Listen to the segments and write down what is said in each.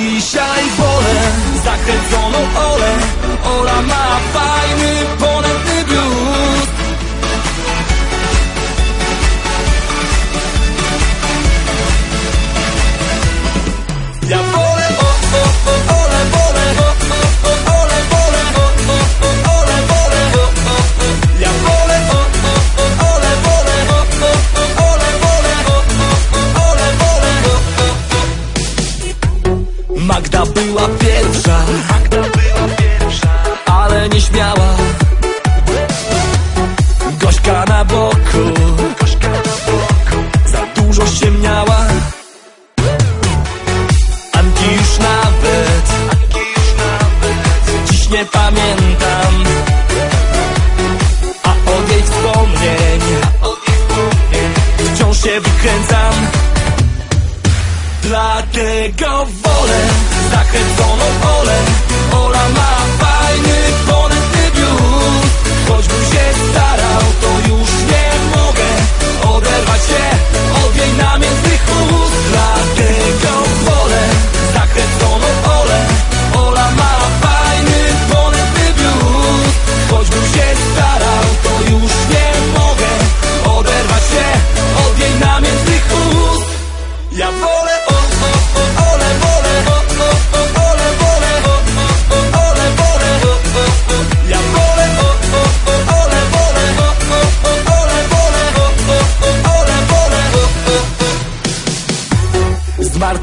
dzisiaj wolę Zakręconą Olę. Ola ma fajny, nie pamiętam. A od jej wspomnień Wciąż się wykręcam. Dlatego wolę Zakręconą Olę. Ola ma fajny, ponętny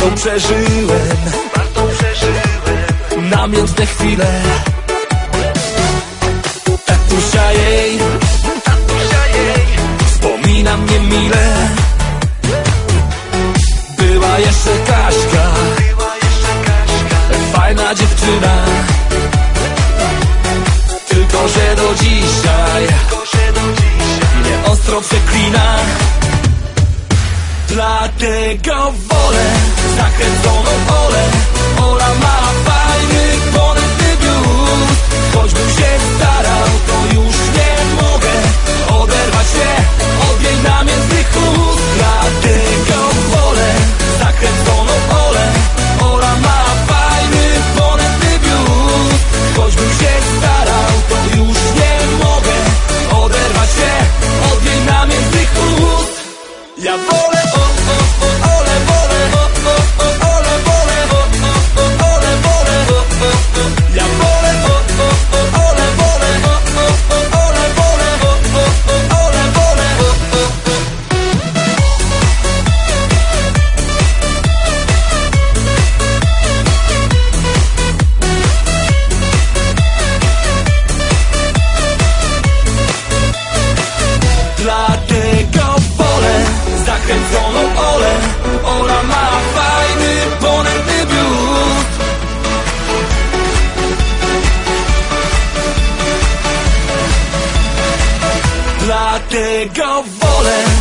Martą przeżyłem. Martą przeżyłem. Namiętne chwile Tatusia jej. Tatusia jej. Wspomina mnie mile. Była jeszcze Kaśka. Była jeszcze Kaśka. Fajna dziewczyna. Tylko, że do dzisiaj. Tylko, że do dzisiaj. Mnie ostro przeklina Dlatego wolę Zakręconą Olę Ola ma fajny, ponętny biust Choćbym się starał, to już nie mogę Oderwać się od jej namiętnych ust. Dlatego wolę Zakręconą Olę Ola ma fajny, ponętny biust Choćbym się starał, to już nie mogę Oderwać się od jej namiętnych ust. Ja wolę te go wolę